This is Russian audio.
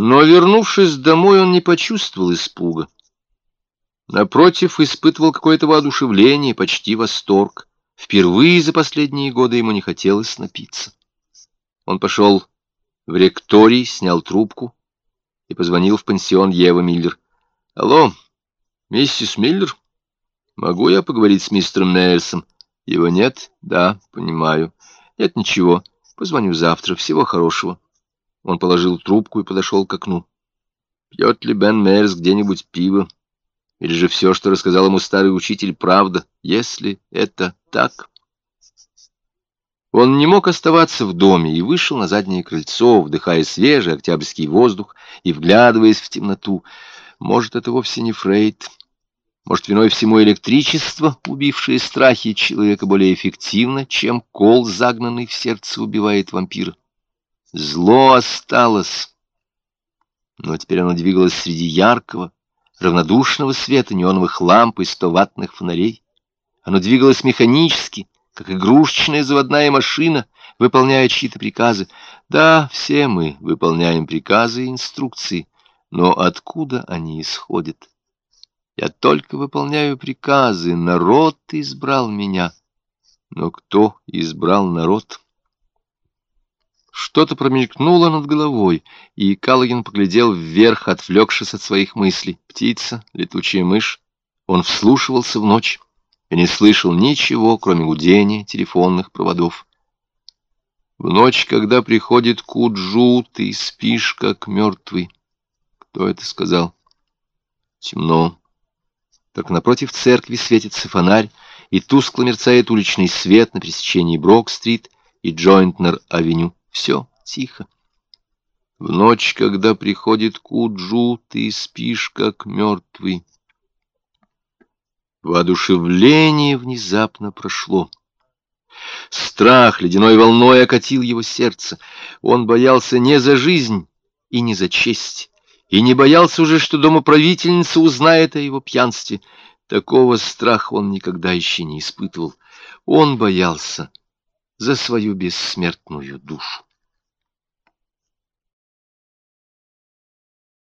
Но, вернувшись домой, он не почувствовал испуга. Напротив, испытывал какое-то воодушевление, почти восторг. Впервые за последние годы ему не хотелось напиться. Он пошел в ректорий, снял трубку и позвонил в пансион Ева Миллер. «Алло, миссис Миллер? Могу я поговорить с мистером Нельсом? Его нет? Да, понимаю. Нет, ничего. Позвоню завтра. Всего хорошего». Он положил трубку и подошел к окну. Пьет ли Бен Мейерс где-нибудь пиво? Или же все, что рассказал ему старый учитель, правда, если это так? Он не мог оставаться в доме и вышел на заднее крыльцо, вдыхая свежий октябрьский воздух и вглядываясь в темноту. Может, это вовсе не Фрейд. Может, виной всему электричество, убившее страхи человека более эффективно, чем кол, загнанный в сердце, убивает вампира. Зло осталось, но теперь оно двигалось среди яркого, равнодушного света неоновых ламп и стоваттных фонарей. Оно двигалось механически, как игрушечная заводная машина, выполняя чьи-то приказы. Да, все мы выполняем приказы и инструкции, но откуда они исходят? Я только выполняю приказы, народ избрал меня. Но кто избрал народ? Что-то промелькнуло над головой, и Калагин поглядел вверх, отвлекшись от своих мыслей. Птица, летучая мышь. Он вслушивался в ночь и не слышал ничего, кроме гудения телефонных проводов. В ночь, когда приходит Куджу, ты спишь, как мертвый. Кто это сказал? Темно. Только напротив церкви светится фонарь, и тускло мерцает уличный свет на пересечении Брок-стрит и Джойнтнер-авеню. Все тихо. В ночь, когда приходит Куджу, ты спишь, как мертвый. Воодушевление внезапно прошло. Страх ледяной волной окатил его сердце. Он боялся не за жизнь и не за честь, и не боялся уже, что домоправительница узнает о его пьянстве. Такого страха он никогда еще не испытывал. Он боялся за свою бессмертную душу.